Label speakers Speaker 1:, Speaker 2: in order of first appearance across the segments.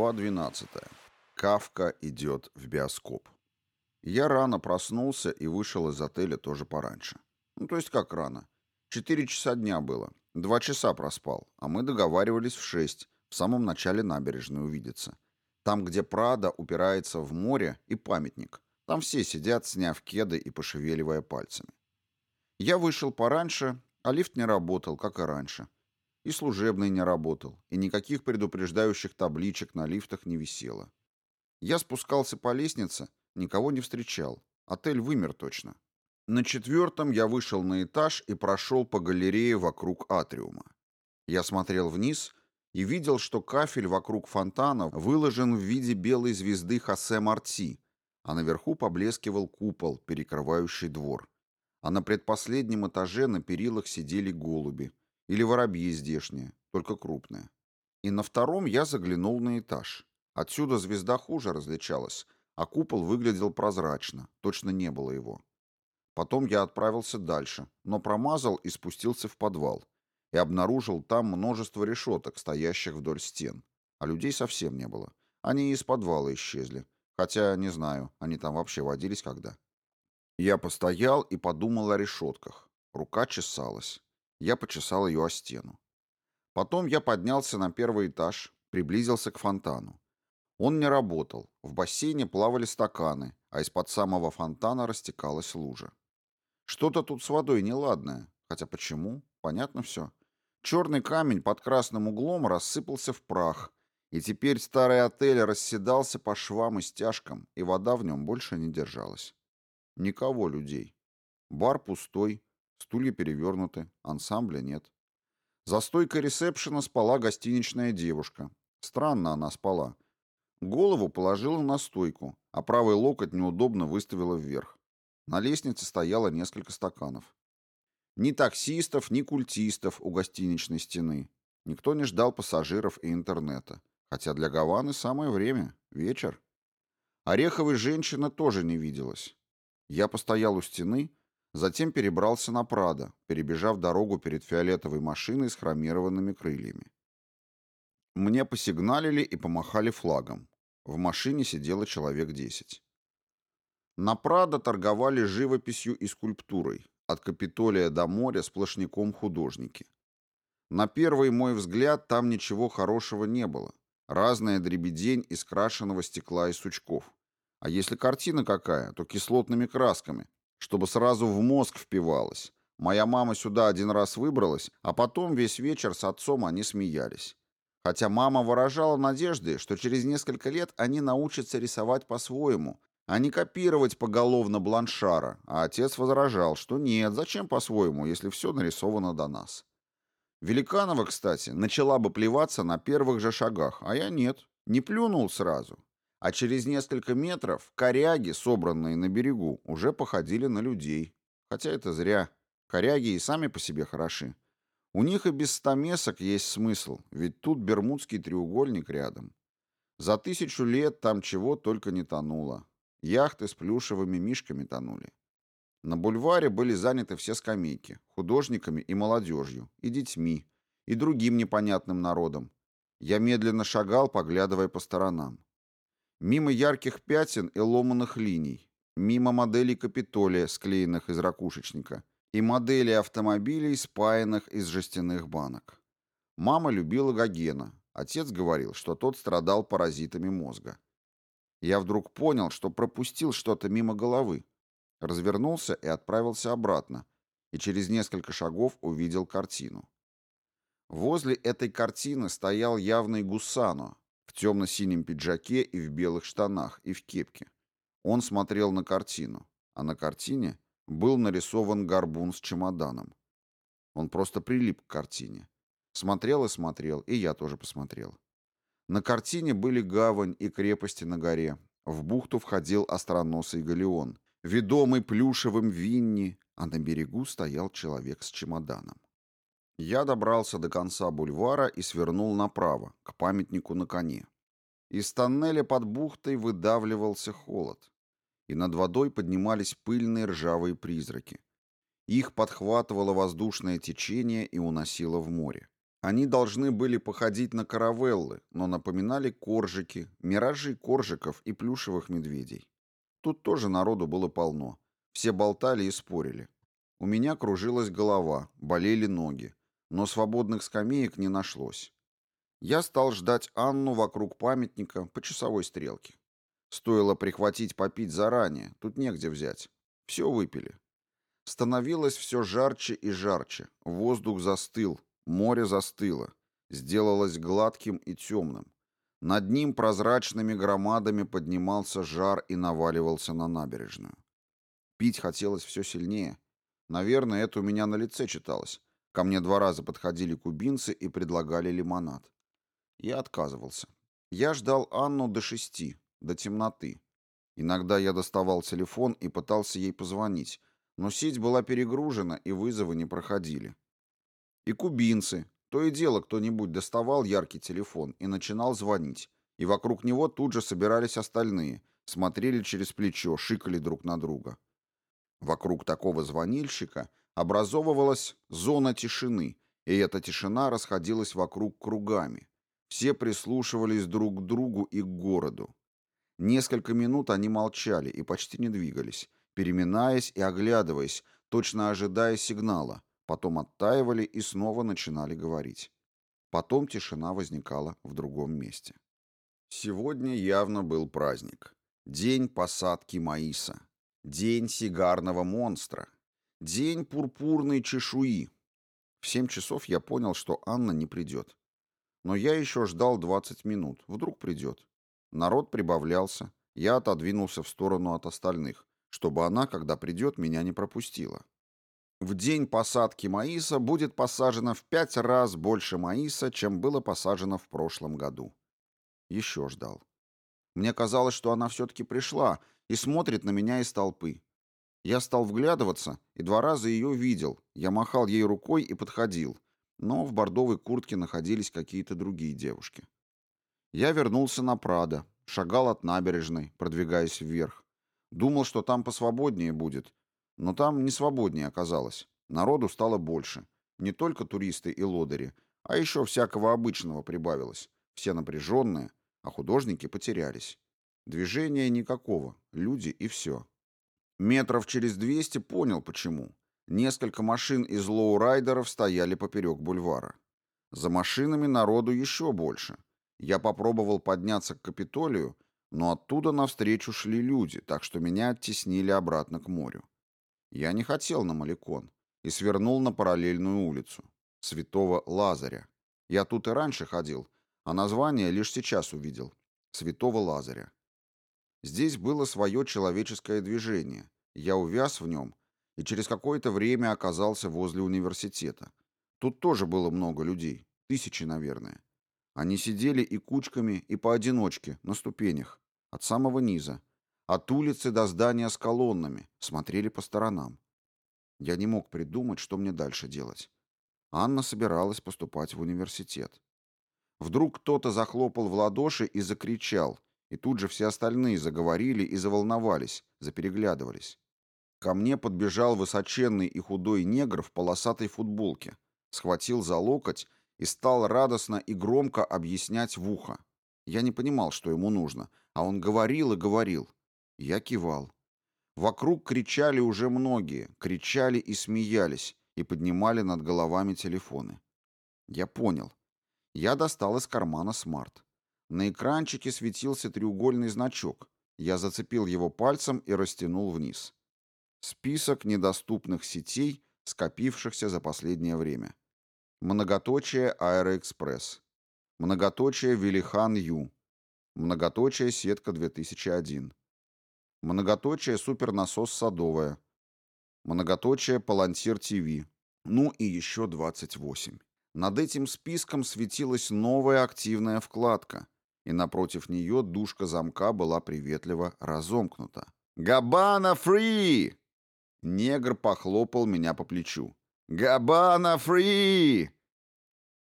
Speaker 1: Глава 12. Кавка идет в биоскоп. Я рано проснулся и вышел из отеля тоже пораньше. Ну, то есть как рано? Четыре часа дня было. Два часа проспал, а мы договаривались в шесть, в самом начале набережной увидеться. Там, где Прада упирается в море и памятник. Там все сидят, сняв кеды и пошевеливая пальцами. Я вышел пораньше, а лифт не работал, как и раньше. И служебный не работал, и никаких предупреждающих табличек на лифтах не висело. Я спускался по лестнице, никого не встречал. Отель вымер точно. На четвертом я вышел на этаж и прошел по галерее вокруг атриума. Я смотрел вниз и видел, что кафель вокруг фонтана выложен в виде белой звезды Хосе Марти, а наверху поблескивал купол, перекрывающий двор. А на предпоследнем этаже на перилах сидели голуби, или воробьи здешние, только крупные. И на втором я заглянул на этаж. Отсюда звезда хуже различалась, а купол выглядел прозрачно, точно не было его. Потом я отправился дальше, но промазал и спустился в подвал. И обнаружил там множество решеток, стоящих вдоль стен. А людей совсем не было. Они из подвала исчезли. Хотя, не знаю, они там вообще водились когда. Я постоял и подумал о решетках. Рука чесалась. Я почесал ее о стену. Потом я поднялся на первый этаж, приблизился к фонтану. Он не работал. В бассейне плавали стаканы, а из-под самого фонтана растекалась лужа. Что-то тут с водой неладное. Хотя почему? Понятно все. Черный камень под красным углом рассыпался в прах, и теперь старый отель расседался по швам и стяжкам, и вода в нем больше не держалась. Никого людей. Бар пустой, Стулья перевернуты, ансамбля нет. За стойкой ресепшена спала гостиничная девушка. Странно она спала. Голову положила на стойку, а правый локоть неудобно выставила вверх. На лестнице стояло несколько стаканов. Ни таксистов, ни культистов у гостиничной стены. Никто не ждал пассажиров и интернета. Хотя для Гаваны самое время, вечер. Ореховой женщины тоже не виделось. Я постоял у стены, Затем перебрался на Прадо, перебежав дорогу перед фиолетовой машиной с хромированными крыльями. Мне посигналили и помахали флагом. В машине сидело человек десять. На Прадо торговали живописью и скульптурой, от Капитолия до моря сплошняком художники. На первый мой взгляд там ничего хорошего не было. Разная дребедень из крашеного стекла и сучков. А если картина какая, то кислотными красками, чтобы сразу в мозг впивалось. Моя мама сюда один раз выбралась, а потом весь вечер с отцом они смеялись. Хотя мама выражала надежды, что через несколько лет они научатся рисовать по-своему, а не копировать поголовно бланшара, а отец возражал, что нет, зачем по-своему, если все нарисовано до нас. Великанова, кстати, начала бы плеваться на первых же шагах, а я нет, не плюнул сразу а через несколько метров коряги, собранные на берегу, уже походили на людей. Хотя это зря. Коряги и сами по себе хороши. У них и без стамесок есть смысл, ведь тут Бермудский треугольник рядом. За тысячу лет там чего только не тонуло. Яхты с плюшевыми мишками тонули. На бульваре были заняты все скамейки, художниками и молодежью, и детьми, и другим непонятным народом. Я медленно шагал, поглядывая по сторонам. Мимо ярких пятен и ломаных линий, мимо моделей Капитолия, склеенных из ракушечника, и моделей автомобилей, спаянных из жестяных банок. Мама любила Гогена. Отец говорил, что тот страдал паразитами мозга. Я вдруг понял, что пропустил что-то мимо головы. Развернулся и отправился обратно, и через несколько шагов увидел картину. Возле этой картины стоял явный Гусано, в темно-синем пиджаке и в белых штанах, и в кепке. Он смотрел на картину, а на картине был нарисован горбун с чемоданом. Он просто прилип к картине. Смотрел и смотрел, и я тоже посмотрел. На картине были гавань и крепости на горе. В бухту входил остроносый галеон, ведомый плюшевым винни, а на берегу стоял человек с чемоданом. Я добрался до конца бульвара и свернул направо, к памятнику на коне. Из тоннеля под бухтой выдавливался холод, и над водой поднимались пыльные ржавые призраки. Их подхватывало воздушное течение и уносило в море. Они должны были походить на каравеллы, но напоминали коржики, миражи коржиков и плюшевых медведей. Тут тоже народу было полно. Все болтали и спорили. У меня кружилась голова, болели ноги, но свободных скамеек не нашлось. Я стал ждать Анну вокруг памятника по часовой стрелке. Стоило прихватить попить заранее, тут негде взять. Все выпили. Становилось все жарче и жарче, воздух застыл, море застыло, сделалось гладким и темным. Над ним прозрачными громадами поднимался жар и наваливался на набережную. Пить хотелось все сильнее. Наверное, это у меня на лице читалось. Ко мне два раза подходили кубинцы и предлагали лимонад. Я отказывался. Я ждал Анну до шести, до темноты. Иногда я доставал телефон и пытался ей позвонить, но сеть была перегружена, и вызовы не проходили. И кубинцы, то и дело кто-нибудь доставал яркий телефон и начинал звонить, и вокруг него тут же собирались остальные, смотрели через плечо, шикали друг на друга. Вокруг такого звонильщика образовывалась зона тишины, и эта тишина расходилась вокруг кругами. Все прислушивались друг к другу и к городу. Несколько минут они молчали и почти не двигались, переминаясь и оглядываясь, точно ожидая сигнала, потом оттаивали и снова начинали говорить. Потом тишина возникала в другом месте. Сегодня явно был праздник. День посадки маиса. День сигарного монстра. День пурпурной чешуи. В семь часов я понял, что Анна не придет. Но я еще ждал 20 минут. Вдруг придет. Народ прибавлялся. Я отодвинулся в сторону от остальных, чтобы она, когда придет, меня не пропустила. В день посадки маиса будет посажено в пять раз больше маиса, чем было посажено в прошлом году. Еще ждал. Мне казалось, что она все-таки пришла и смотрит на меня из толпы. Я стал вглядываться и два раза ее видел. Я махал ей рукой и подходил, но в бордовой куртке находились какие-то другие девушки. Я вернулся на Прадо, шагал от набережной, продвигаясь вверх. Думал, что там посвободнее будет, но там не свободнее оказалось. Народу стало больше. Не только туристы и лодыри, а еще всякого обычного прибавилось. Все напряженные, а художники потерялись. Движения никакого, люди и все. Метров через двести понял, почему. Несколько машин из лоурайдеров стояли поперек бульвара. За машинами народу еще больше. Я попробовал подняться к Капитолию, но оттуда навстречу шли люди, так что меня оттеснили обратно к морю. Я не хотел на Малекон и свернул на параллельную улицу. Святого Лазаря. Я тут и раньше ходил, а название лишь сейчас увидел. Святого Лазаря. Здесь было свое человеческое движение. Я увяз в нем и через какое-то время оказался возле университета. Тут тоже было много людей, тысячи, наверное. Они сидели и кучками, и поодиночке, на ступенях, от самого низа. От улицы до здания с колоннами, смотрели по сторонам. Я не мог придумать, что мне дальше делать. Анна собиралась поступать в университет. Вдруг кто-то захлопал в ладоши и закричал, и тут же все остальные заговорили и заволновались, запереглядывались. Ко мне подбежал высоченный и худой негр в полосатой футболке, схватил за локоть и стал радостно и громко объяснять в ухо. Я не понимал, что ему нужно, а он говорил и говорил. Я кивал. Вокруг кричали уже многие, кричали и смеялись, и поднимали над головами телефоны. Я понял. Я достал из кармана смарт. На экранчике светился треугольный значок. Я зацепил его пальцем и растянул вниз. Список недоступных сетей, скопившихся за последнее время. Многоточие Аэроэкспресс. Многоточие Велихан Ю. Многоточие Сетка 2001. Многоточие супернасос садовая. Многоточие Палантир ТВ. Ну и еще 28. Над этим списком светилась новая активная вкладка, и напротив нее дужка замка была приветливо разомкнута. «Габана фри!» Негр похлопал меня по плечу. «Габана фри!»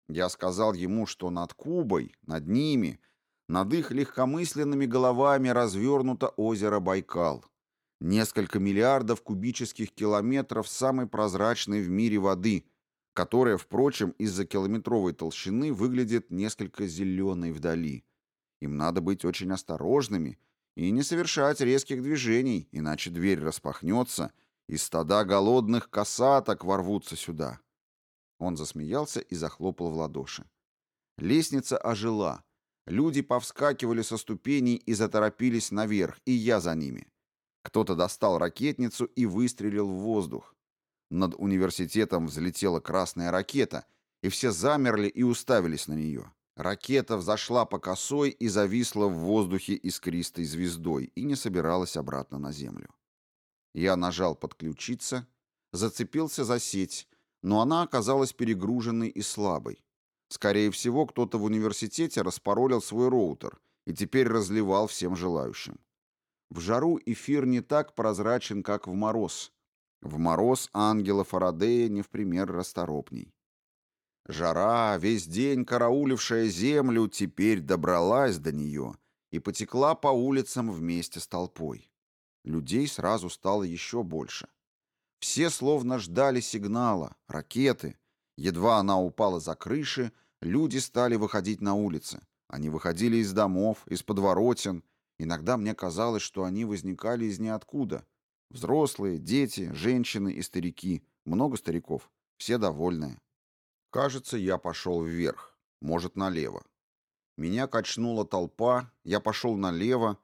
Speaker 1: Я сказал ему, что над Кубой, над ними — над их легкомысленными головами развернуто озеро Байкал. Несколько миллиардов кубических километров самой прозрачной в мире воды, которая, впрочем, из-за километровой толщины выглядит несколько зеленой вдали. Им надо быть очень осторожными и не совершать резких движений, иначе дверь распахнется, и стада голодных косаток ворвутся сюда. Он засмеялся и захлопал в ладоши. Лестница ожила. Люди повскакивали со ступеней и заторопились наверх, и я за ними. Кто-то достал ракетницу и выстрелил в воздух. Над университетом взлетела красная ракета, и все замерли и уставились на нее. Ракета взошла по косой и зависла в воздухе искристой звездой и не собиралась обратно на землю. Я нажал «Подключиться», зацепился за сеть, но она оказалась перегруженной и слабой. Скорее всего, кто-то в университете распаролил свой роутер и теперь разливал всем желающим. В жару эфир не так прозрачен, как в мороз, в мороз ангела Фарадея не в пример расторопней. Жара, весь день караулившая землю, теперь добралась до нее и потекла по улицам вместе с толпой. Людей сразу стало еще больше. Все словно ждали сигнала, ракеты. Едва она упала за крыши, люди стали выходить на улицы. Они выходили из домов, из подворотен. Иногда мне казалось, что они возникали из ниоткуда — Взрослые, дети, женщины и старики. Много стариков. Все довольные. Кажется, я пошел вверх. Может, налево. Меня качнула толпа, я пошел налево,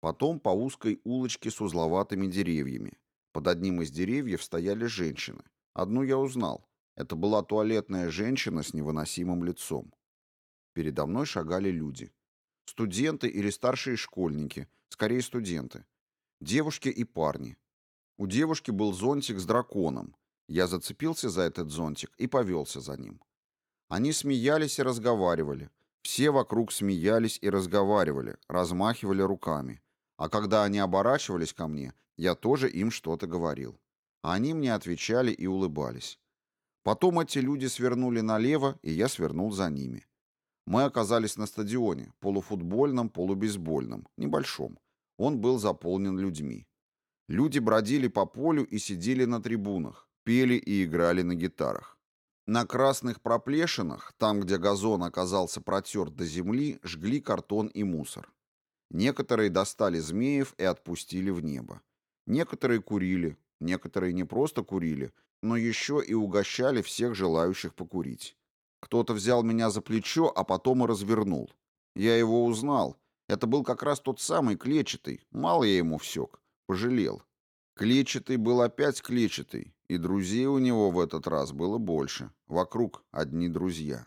Speaker 1: потом по узкой улочке с узловатыми деревьями. Под одним из деревьев стояли женщины. Одну я узнал. Это была туалетная женщина с невыносимым лицом. Передо мной шагали люди. Студенты или старшие школьники, скорее студенты. Девушки и парни. У девушки был зонтик с драконом. Я зацепился за этот зонтик и повелся за ним. Они смеялись и разговаривали. Все вокруг смеялись и разговаривали, размахивали руками. А когда они оборачивались ко мне, я тоже им что-то говорил. Они мне отвечали и улыбались. Потом эти люди свернули налево, и я свернул за ними. Мы оказались на стадионе, полуфутбольном, полубейсбольном, небольшом. Он был заполнен людьми. Люди бродили по полю и сидели на трибунах, пели и играли на гитарах. На красных проплешинах, там, где газон оказался протерт до земли, жгли картон и мусор. Некоторые достали змеев и отпустили в небо. Некоторые курили, некоторые не просто курили, но еще и угощали всех желающих покурить. Кто-то взял меня за плечо, а потом и развернул. Я его узнал, это был как раз тот самый клетчатый. Мало я ему всек. Пожалел. Клетчатый был опять клетчатый, и друзей у него в этот раз было больше. Вокруг одни друзья.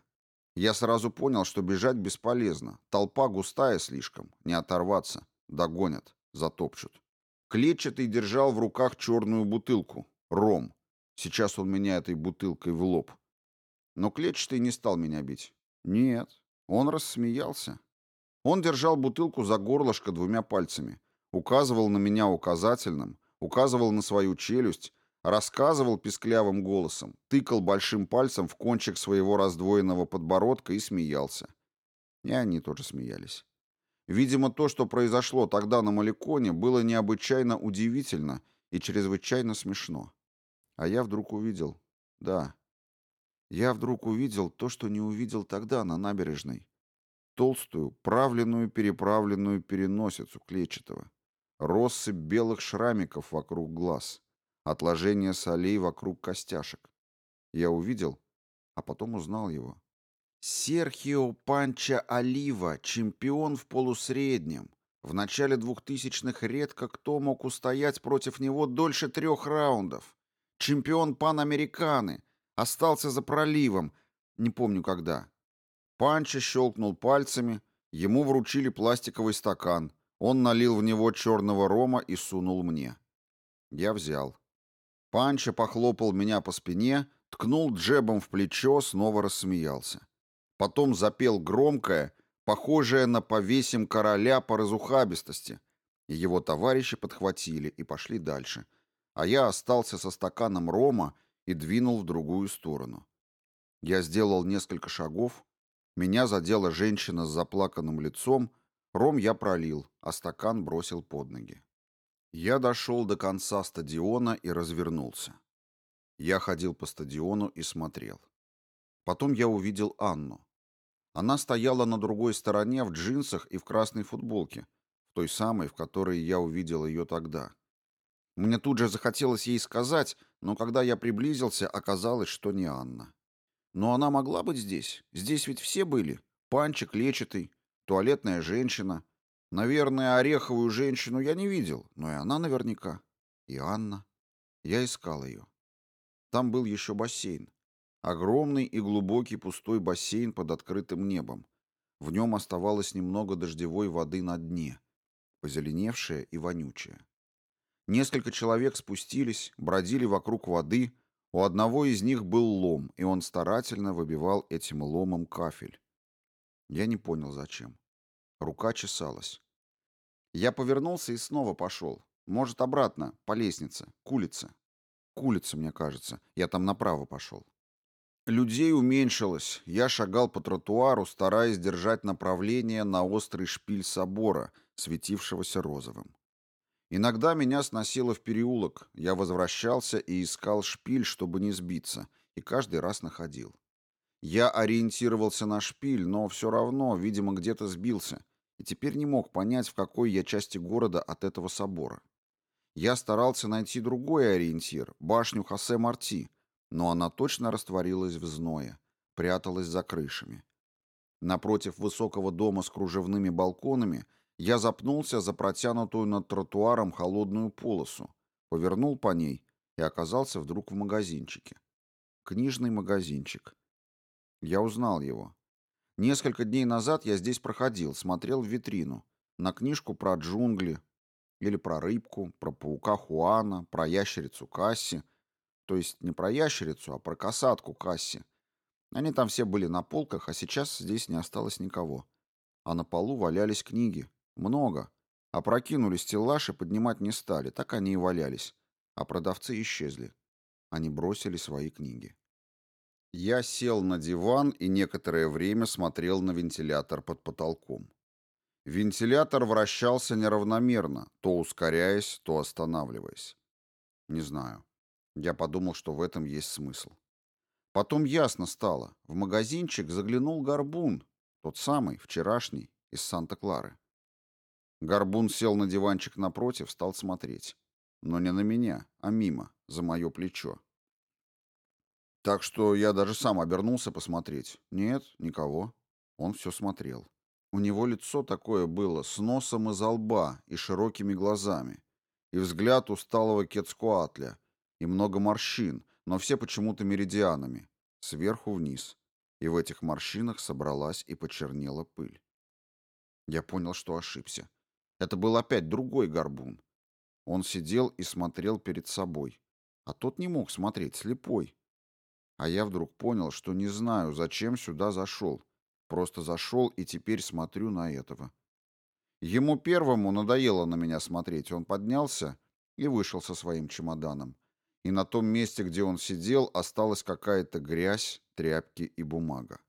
Speaker 1: Я сразу понял, что бежать бесполезно. Толпа густая слишком. Не оторваться. Догонят. Затопчут. Клетчатый держал в руках черную бутылку. Ром. Сейчас он меня этой бутылкой в лоб. Но клетчатый не стал меня бить. Нет. Он рассмеялся. Он держал бутылку за горлышко двумя пальцами, указывал на меня указательным, указывал на свою челюсть, рассказывал писклявым голосом, тыкал большим пальцем в кончик своего раздвоенного подбородка и смеялся. И они тоже смеялись. Видимо, то, что произошло тогда на Маликоне, было необычайно удивительно и чрезвычайно смешно. А я вдруг увидел... Да, я вдруг увидел то, что не увидел тогда на набережной толстую, правленную, переправленную переносицу клетчатого, россыпь белых шрамиков вокруг глаз, отложение солей вокруг костяшек. Я увидел, а потом узнал его. Серхио Панча Олива, чемпион в полусреднем. В начале двухтысячных редко кто мог устоять против него дольше трех раундов. Чемпион Панамериканы. Остался за проливом. Не помню когда. Панча щелкнул пальцами, ему вручили пластиковый стакан. Он налил в него черного рома и сунул мне. Я взял. Панча похлопал меня по спине, ткнул джебом в плечо, снова рассмеялся. Потом запел громкое, похожее на повесим короля по разухабистости, его товарищи подхватили и пошли дальше, а я остался со стаканом рома и двинул в другую сторону. Я сделал несколько шагов, меня задела женщина с заплаканным лицом, ром я пролил, а стакан бросил под ноги. Я дошел до конца стадиона и развернулся. Я ходил по стадиону и смотрел. Потом я увидел Анну. Она стояла на другой стороне в джинсах и в красной футболке, в той самой, в которой я увидел ее тогда. Мне тут же захотелось ей сказать, но когда я приблизился, оказалось, что не Анна. Но она могла быть здесь. Здесь ведь все были. Панчик, лечатый, туалетная женщина. Наверное, ореховую женщину я не видел, но и она наверняка. И Анна. Я искал ее. Там был еще бассейн. Огромный и глубокий пустой бассейн под открытым небом. В нем оставалось немного дождевой воды на дне, позеленевшая и вонючая. Несколько человек спустились, бродили вокруг воды. У одного из них был лом, и он старательно выбивал этим ломом кафель. Я не понял, зачем. Рука чесалась. Я повернулся и снова пошел. Может, обратно, по лестнице, к улице. К улице, мне кажется. Я там направо пошел. Людей уменьшилось. Я шагал по тротуару, стараясь держать направление на острый шпиль собора, светившегося розовым. Иногда меня сносило в переулок. Я возвращался и искал шпиль, чтобы не сбиться, и каждый раз находил. Я ориентировался на шпиль, но все равно, видимо, где-то сбился, и теперь не мог понять, в какой я части города от этого собора. Я старался найти другой ориентир, башню Хосе Марти, но она точно растворилась в зное, пряталась за крышами. Напротив высокого дома с кружевными балконами я запнулся за протянутую над тротуаром холодную полосу, повернул по ней и оказался вдруг в магазинчике. Книжный магазинчик. Я узнал его. Несколько дней назад я здесь проходил, смотрел в витрину. На книжку про джунгли, или про рыбку, про паука Хуана, про ящерицу Касси, то есть не про ящерицу, а про касатку Касси. Они там все были на полках, а сейчас здесь не осталось никого. А на полу валялись книги. Много. Опрокинули стеллаж и поднимать не стали, так они и валялись. А продавцы исчезли. Они бросили свои книги. Я сел на диван и некоторое время смотрел на вентилятор под потолком. Вентилятор вращался неравномерно, то ускоряясь, то останавливаясь. Не знаю. Я подумал, что в этом есть смысл. Потом ясно стало. В магазинчик заглянул Горбун, тот самый, вчерашний, из Санта-Клары. Горбун сел на диванчик напротив, стал смотреть. Но не на меня, а мимо, за мое плечо. Так что я даже сам обернулся посмотреть. Нет, никого. Он все смотрел. У него лицо такое было, с носом из лба и широкими глазами. И взгляд усталого Кецкуатля, и много морщин, но все почему-то меридианами, сверху вниз. И в этих морщинах собралась и почернела пыль. Я понял, что ошибся. Это был опять другой горбун. Он сидел и смотрел перед собой. А тот не мог смотреть, слепой. А я вдруг понял, что не знаю, зачем сюда зашел. Просто зашел и теперь смотрю на этого. Ему первому надоело на меня смотреть. Он поднялся и вышел со своим чемоданом и на том месте, где он сидел, осталась какая-то грязь, тряпки и бумага.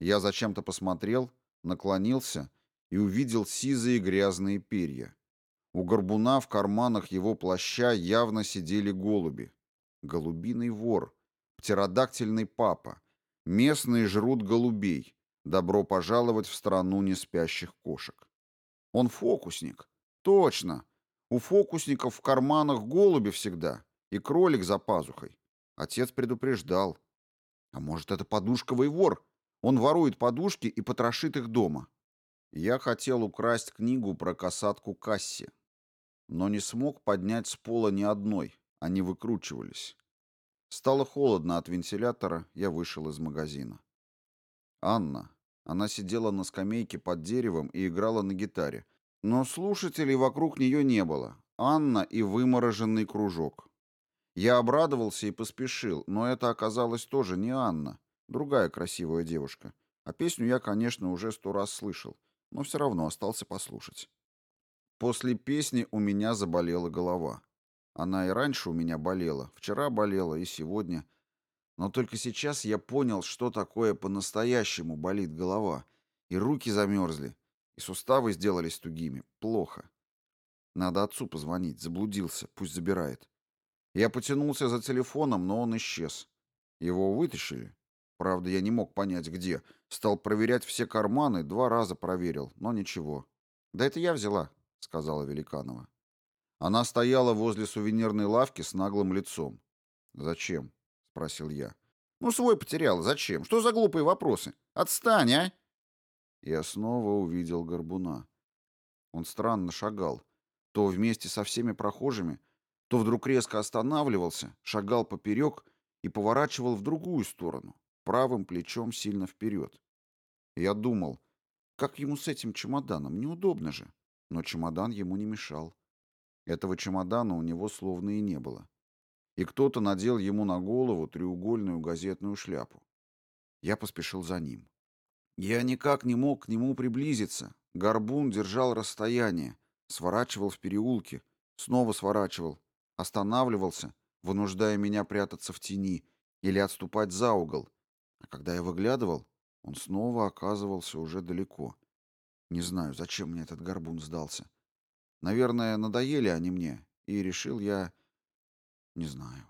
Speaker 1: Я зачем-то посмотрел, наклонился и увидел сизые грязные перья. У горбуна в карманах его плаща явно сидели голуби. Голубиный вор, птеродактильный папа. Местные жрут голубей. Добро пожаловать в страну неспящих кошек. Он фокусник. Точно. У фокусников в карманах голуби всегда и кролик за пазухой. Отец предупреждал. А может, это подушковый вор? Он ворует подушки и потрошит их дома. Я хотел украсть книгу про касатку Касси, но не смог поднять с пола ни одной, они выкручивались. Стало холодно от вентилятора, я вышел из магазина. Анна. Она сидела на скамейке под деревом и играла на гитаре, но слушателей вокруг нее не было. Анна и вымороженный кружок. Я обрадовался и поспешил, но это оказалось тоже не Анна, другая красивая девушка. А песню я, конечно, уже сто раз слышал, но все равно остался послушать. После песни у меня заболела голова. Она и раньше у меня болела, вчера болела и сегодня. Но только сейчас я понял, что такое по-настоящему болит голова. И руки замерзли, и суставы сделались тугими. Плохо. Надо отцу позвонить. Заблудился. Пусть забирает. Я потянулся за телефоном, но он исчез. Его вытащили. Правда, я не мог понять, где. Стал проверять все карманы, два раза проверил, но ничего. «Да это я взяла», — сказала Великанова. Она стояла возле сувенирной лавки с наглым лицом. «Зачем?» — спросил я. «Ну, свой потерял. Зачем? Что за глупые вопросы? Отстань, а!» Я снова увидел горбуна. Он странно шагал. То вместе со всеми прохожими, то вдруг резко останавливался, шагал поперек и поворачивал в другую сторону, правым плечом сильно вперед. Я думал, как ему с этим чемоданом? Неудобно же. Но чемодан ему не мешал. Этого чемодана у него словно и не было. И кто-то надел ему на голову треугольную газетную шляпу. Я поспешил за ним. Я никак не мог к нему приблизиться. Горбун держал расстояние, сворачивал в переулке, снова сворачивал, останавливался, вынуждая меня прятаться в тени или отступать за угол. А когда я выглядывал, он снова оказывался уже далеко. Не знаю, зачем мне этот горбун сдался. Наверное, надоели они мне, и решил я... Не знаю.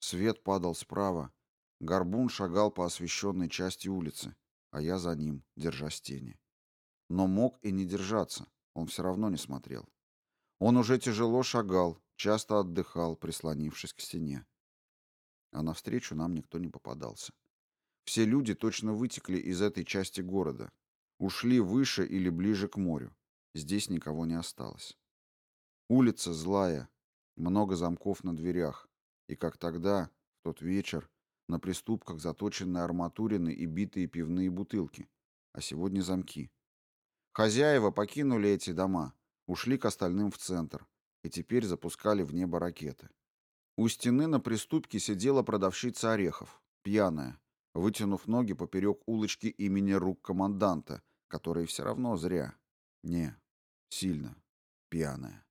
Speaker 1: Свет падал справа. Горбун шагал по освещенной части улицы, а я за ним, держась тени. Но мог и не держаться, он все равно не смотрел. Он уже тяжело шагал, часто отдыхал, прислонившись к стене. А навстречу нам никто не попадался. Все люди точно вытекли из этой части города, ушли выше или ближе к морю. Здесь никого не осталось. Улица злая, много замков на дверях. И как тогда, в тот вечер, на приступках заточенные арматурины и битые пивные бутылки. А сегодня замки. Хозяева покинули эти дома, ушли к остальным в центр и теперь запускали в небо ракеты. У стены на приступке сидела продавщица орехов, пьяная, вытянув ноги поперек улочки имени рук команданта, которые все равно зря. Не, Сильно. Пьяная.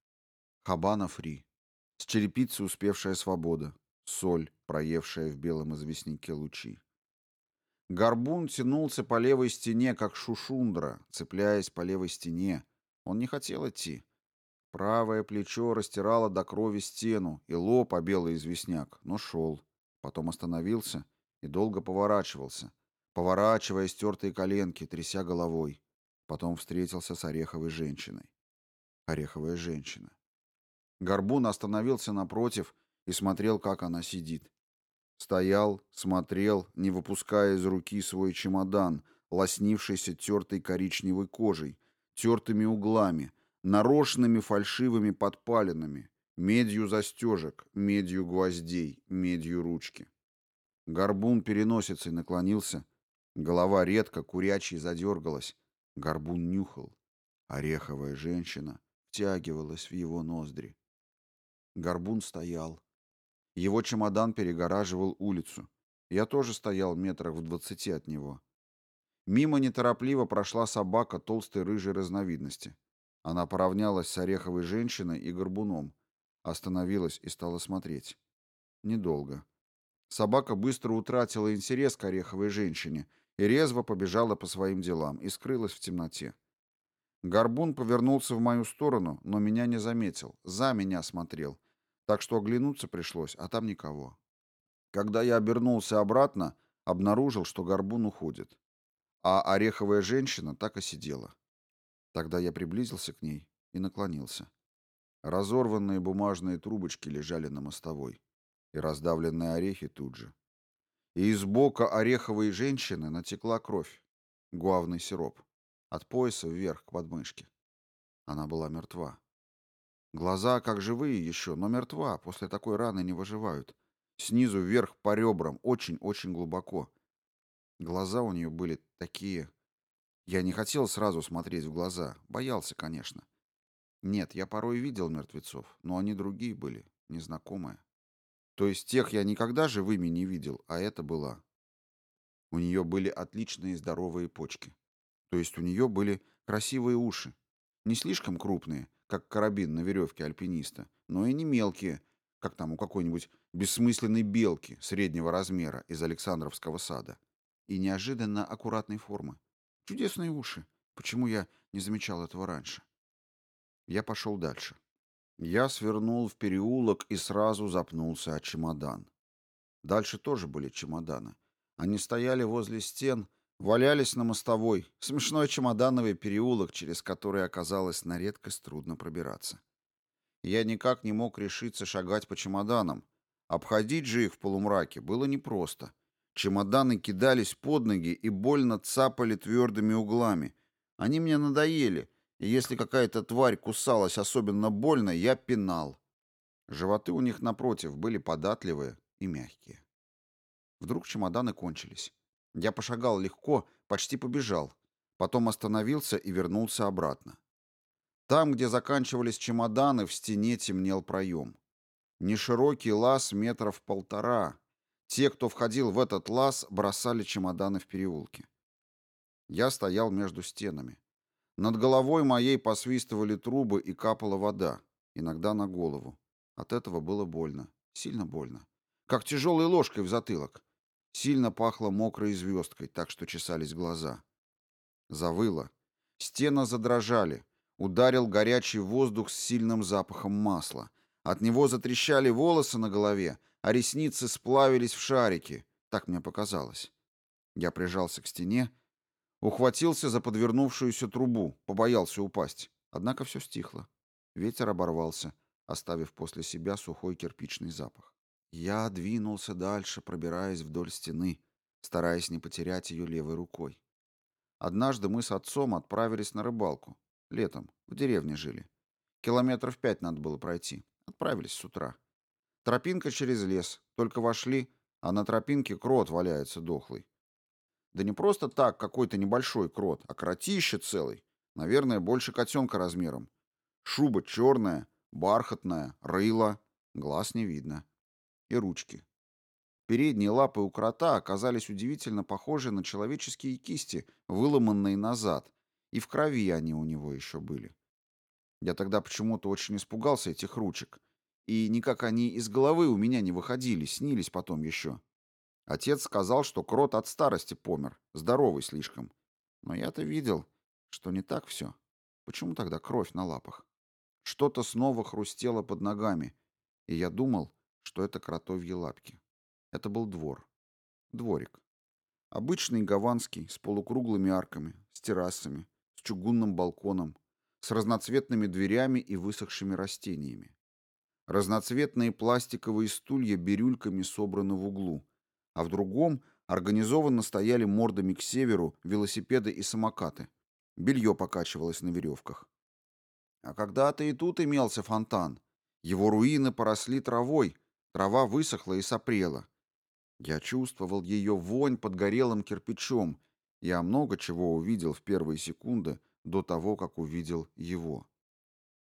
Speaker 1: Хабана фри. С черепицы успевшая свобода. Соль, проевшая в белом известняке лучи. Горбун тянулся по левой стене, как шушундра, цепляясь по левой стене. Он не хотел идти. Правое плечо растирало до крови стену, и лоб о белый известняк, но шел. Потом остановился и долго поворачивался, поворачивая стертые коленки, тряся головой. Потом встретился с ореховой женщиной. Ореховая женщина. Горбун остановился напротив и смотрел, как она сидит. Стоял, смотрел, не выпуская из руки свой чемодан, лоснившийся тертой коричневой кожей, тертыми углами, нарочными фальшивыми подпалинами, медью застежек, медью гвоздей, медью ручки. Горбун переносицей наклонился, голова редко, курячей задергалась, Горбун нюхал. Ореховая женщина втягивалась в его ноздри. Горбун стоял. Его чемодан перегораживал улицу. Я тоже стоял метрах в двадцати от него. Мимо неторопливо прошла собака толстой рыжей разновидности. Она поравнялась с ореховой женщиной и горбуном, остановилась и стала смотреть. Недолго. Собака быстро утратила интерес к ореховой женщине и резво побежала по своим делам и скрылась в темноте. Горбун повернулся в мою сторону, но меня не заметил, за меня смотрел, так что оглянуться пришлось, а там никого. Когда я обернулся обратно, обнаружил, что Горбун уходит, а ореховая женщина так и сидела. Тогда я приблизился к ней и наклонился. Разорванные бумажные трубочки лежали на мостовой, и раздавленные орехи тут же и из бока ореховой женщины натекла кровь, гуавный сироп, от пояса вверх к подмышке. Она была мертва. Глаза как живые еще, но мертва, после такой раны не выживают. Снизу вверх по ребрам, очень-очень глубоко. Глаза у нее были такие... Я не хотел сразу смотреть в глаза, боялся, конечно. Нет, я порой видел мертвецов, но они другие были, незнакомые. То есть тех я никогда живыми не видел, а это была. У нее были отличные здоровые почки. То есть у нее были красивые уши. Не слишком крупные, как карабин на веревке альпиниста, но и не мелкие, как там у какой-нибудь бессмысленной белки среднего размера из Александровского сада. И неожиданно аккуратной формы. Чудесные уши. Почему я не замечал этого раньше? Я пошел дальше. Я свернул в переулок и сразу запнулся о чемодан. Дальше тоже были чемоданы. Они стояли возле стен, валялись на мостовой. Смешной чемодановый переулок, через который оказалось на редкость трудно пробираться. Я никак не мог решиться шагать по чемоданам. Обходить же их в полумраке было непросто. Чемоданы кидались под ноги и больно цапали твердыми углами. Они мне надоели, и если какая-то тварь кусалась особенно больно, я пинал. Животы у них, напротив, были податливые и мягкие. Вдруг чемоданы кончились. Я пошагал легко, почти побежал. Потом остановился и вернулся обратно. Там, где заканчивались чемоданы, в стене темнел проем. Неширокий лаз метров полтора. Те, кто входил в этот лаз, бросали чемоданы в переулке. Я стоял между стенами. Над головой моей посвистывали трубы и капала вода, иногда на голову. От этого было больно, сильно больно. Как тяжелой ложкой в затылок. Сильно пахло мокрой звездкой, так что чесались глаза. Завыло. Стены задрожали. Ударил горячий воздух с сильным запахом масла. От него затрещали волосы на голове, а ресницы сплавились в шарики. Так мне показалось. Я прижался к стене, Ухватился за подвернувшуюся трубу, побоялся упасть. Однако все стихло. Ветер оборвался, оставив после себя сухой кирпичный запах. Я двинулся дальше, пробираясь вдоль стены, стараясь не потерять ее левой рукой. Однажды мы с отцом отправились на рыбалку. Летом. В деревне жили. Километров пять надо было пройти. Отправились с утра. Тропинка через лес. Только вошли, а на тропинке крот валяется дохлый. Да не просто так какой-то небольшой крот, а кротище целый. Наверное, больше котенка размером. Шуба черная, бархатная, рыло, глаз не видно. И ручки. Передние лапы у крота оказались удивительно похожи на человеческие кисти, выломанные назад, и в крови они у него еще были. Я тогда почему-то очень испугался этих ручек, и никак они из головы у меня не выходили, снились потом еще. Отец сказал, что крот от старости помер, здоровый слишком. Но я-то видел, что не так все. Почему тогда кровь на лапах? Что-то снова хрустело под ногами, и я думал, что это кротовьи лапки. Это был двор. Дворик. Обычный гаванский, с полукруглыми арками, с террасами, с чугунным балконом, с разноцветными дверями и высохшими растениями. Разноцветные пластиковые стулья бирюльками собраны в углу, а в другом организованно стояли мордами к северу велосипеды и самокаты. Белье покачивалось на веревках. А когда-то и тут имелся фонтан. Его руины поросли травой, трава высохла и сопрела. Я чувствовал ее вонь под горелым кирпичом. Я много чего увидел в первые секунды до того, как увидел его.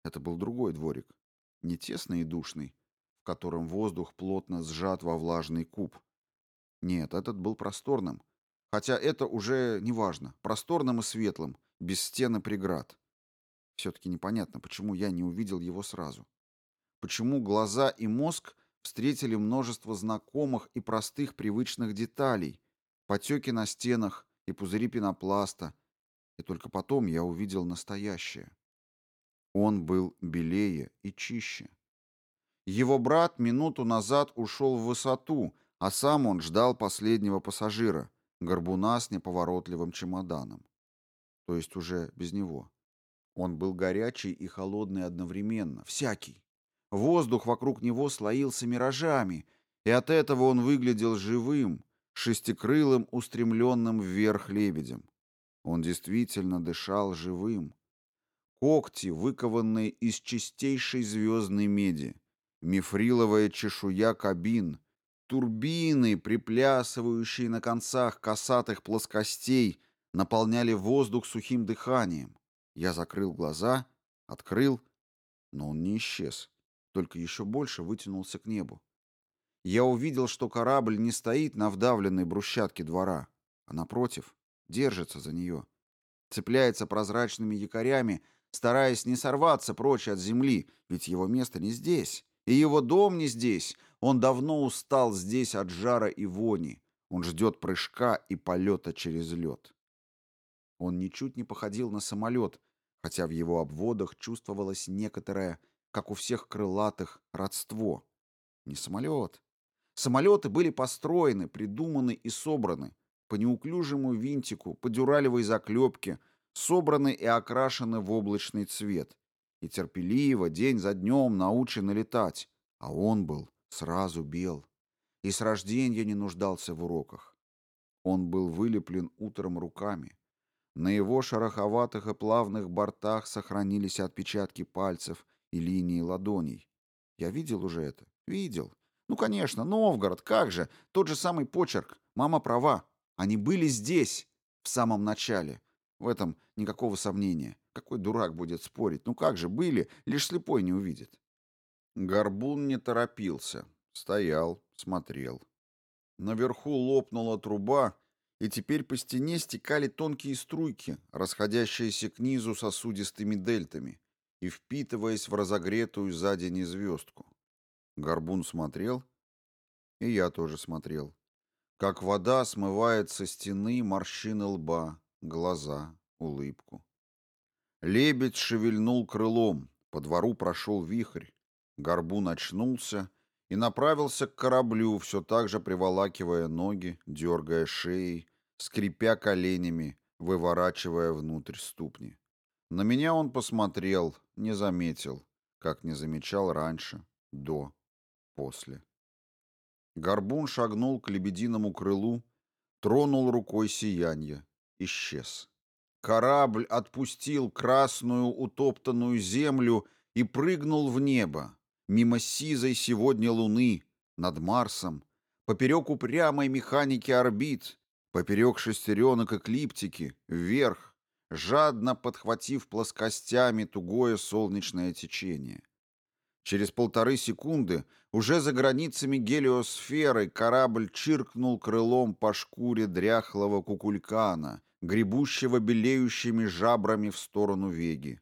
Speaker 1: Это был другой дворик, не тесный и душный, в котором воздух плотно сжат во влажный куб, нет, этот был просторным. Хотя это уже не важно. Просторным и светлым, без стены преград. Все-таки непонятно, почему я не увидел его сразу. Почему глаза и мозг встретили множество знакомых и простых привычных деталей, потеки на стенах и пузыри пенопласта, и только потом я увидел настоящее. Он был белее и чище. Его брат минуту назад ушел в высоту, а сам он ждал последнего пассажира, горбуна с неповоротливым чемоданом. То есть уже без него. Он был горячий и холодный одновременно, всякий. Воздух вокруг него слоился миражами, и от этого он выглядел живым, шестикрылым, устремленным вверх лебедем. Он действительно дышал живым. Когти, выкованные из чистейшей звездной меди, мифриловая чешуя кабин — Турбины, приплясывающие на концах косатых плоскостей, наполняли воздух сухим дыханием. Я закрыл глаза, открыл, но он не исчез, только еще больше вытянулся к небу. Я увидел, что корабль не стоит на вдавленной брусчатке двора, а напротив, держится за нее. Цепляется прозрачными якорями, стараясь не сорваться прочь от земли, ведь его место не здесь, и его дом не здесь, он давно устал здесь от жара и вони. Он ждет прыжка и полета через лед. Он ничуть не походил на самолет, хотя в его обводах чувствовалась некоторая как у всех крылатых, родство. Не самолет. Самолеты были построены, придуманы и собраны по неуклюжему винтику, по дюралевой заклепке, собраны и окрашены в облачный цвет. И терпеливо, день за днем научены летать. А он был сразу бел. И с рождения не нуждался в уроках. Он был вылеплен утром руками. На его шероховатых и плавных бортах сохранились отпечатки пальцев и линии ладоней. Я видел уже это? Видел. Ну, конечно, Новгород, как же, тот же самый почерк. Мама права. Они были здесь, в самом начале. В этом никакого сомнения. Какой дурак будет спорить? Ну как же, были, лишь слепой не увидит. Горбун не торопился. Стоял, смотрел. Наверху лопнула труба, и теперь по стене стекали тонкие струйки, расходящиеся к низу сосудистыми дельтами и впитываясь в разогретую за день звездку. Горбун смотрел, и я тоже смотрел. Как вода смывает со стены морщины лба, глаза, улыбку. Лебедь шевельнул крылом, по двору прошел вихрь. Горбун очнулся и направился к кораблю, все так же приволакивая ноги, дергая шеей, скрипя коленями, выворачивая внутрь ступни. На меня он посмотрел, не заметил, как не замечал раньше, до, после. Горбун шагнул к лебединому крылу, тронул рукой сиянье, исчез. Корабль отпустил красную утоптанную землю и прыгнул в небо, мимо сизой сегодня луны, над Марсом, поперек упрямой механики орбит, поперек шестеренок эклиптики, вверх, жадно подхватив плоскостями тугое солнечное течение. Через полторы секунды уже за границами гелиосферы корабль чиркнул крылом по шкуре дряхлого кукулькана, гребущего белеющими жабрами в сторону Веги.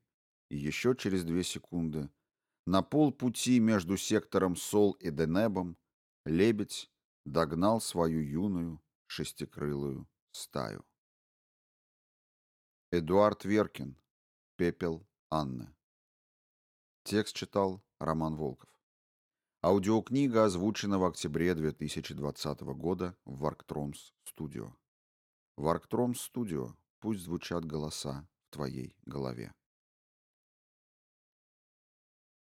Speaker 1: И еще через две секунды на полпути между сектором Сол и Денебом лебедь догнал свою юную шестикрылую стаю. Эдуард Веркин. Пепел Анны. Текст читал Роман Волков. Аудиокнига озвучена в октябре 2020 года в Варктромс Студио. Варктромс Студио. Пусть звучат голоса в твоей голове.